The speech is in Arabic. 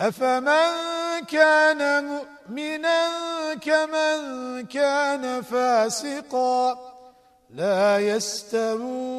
أفمن كان مؤمنا كمن كان فاسقا لا يستوون